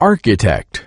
architect.